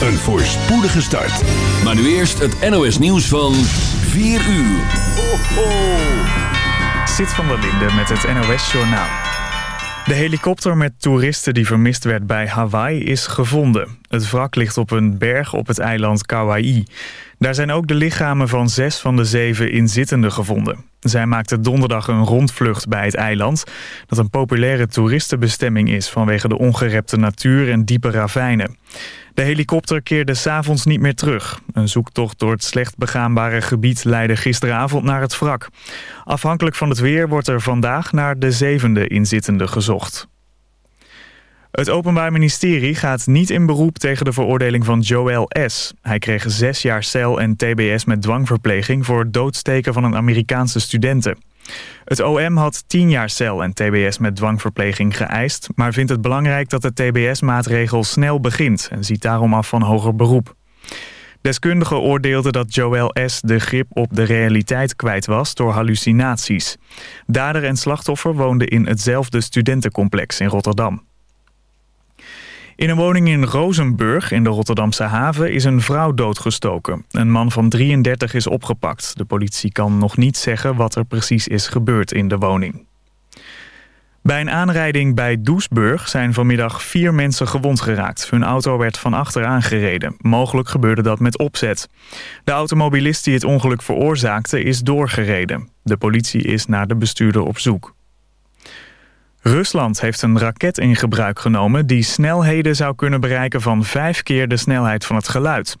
een voorspoedige start. Maar nu eerst het NOS nieuws van 4 uur. Ho, ho. Zit van der Linde met het NOS Journaal. De helikopter met toeristen die vermist werd bij Hawaii is gevonden. Het wrak ligt op een berg op het eiland Kauai. Daar zijn ook de lichamen van zes van de zeven inzittenden gevonden. Zij maakten donderdag een rondvlucht bij het eiland... dat een populaire toeristenbestemming is... vanwege de ongerepte natuur en diepe ravijnen. De helikopter keerde s'avonds niet meer terug. Een zoektocht door het slecht begaanbare gebied leidde gisteravond naar het wrak. Afhankelijk van het weer wordt er vandaag naar de zevende inzittende gezocht. Het Openbaar Ministerie gaat niet in beroep tegen de veroordeling van Joel S. Hij kreeg zes jaar cel en tbs met dwangverpleging... voor het doodsteken van een Amerikaanse studenten. Het OM had tien jaar cel en tbs met dwangverpleging geëist... maar vindt het belangrijk dat de tbs-maatregel snel begint... en ziet daarom af van hoger beroep. Deskundigen oordeelden dat Joel S. de grip op de realiteit kwijt was door hallucinaties. Dader en slachtoffer woonden in hetzelfde studentencomplex in Rotterdam. In een woning in Rozenburg in de Rotterdamse haven is een vrouw doodgestoken. Een man van 33 is opgepakt. De politie kan nog niet zeggen wat er precies is gebeurd in de woning. Bij een aanrijding bij Doesburg zijn vanmiddag vier mensen gewond geraakt. Hun auto werd van achter aangereden. Mogelijk gebeurde dat met opzet. De automobilist die het ongeluk veroorzaakte is doorgereden. De politie is naar de bestuurder op zoek. Rusland heeft een raket in gebruik genomen die snelheden zou kunnen bereiken van vijf keer de snelheid van het geluid.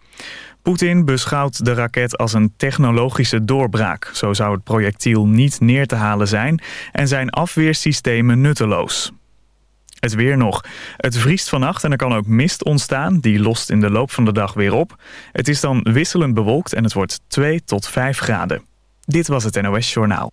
Poetin beschouwt de raket als een technologische doorbraak. Zo zou het projectiel niet neer te halen zijn en zijn afweersystemen nutteloos. Het weer nog. Het vriest vannacht en er kan ook mist ontstaan. Die lost in de loop van de dag weer op. Het is dan wisselend bewolkt en het wordt 2 tot 5 graden. Dit was het NOS Journaal.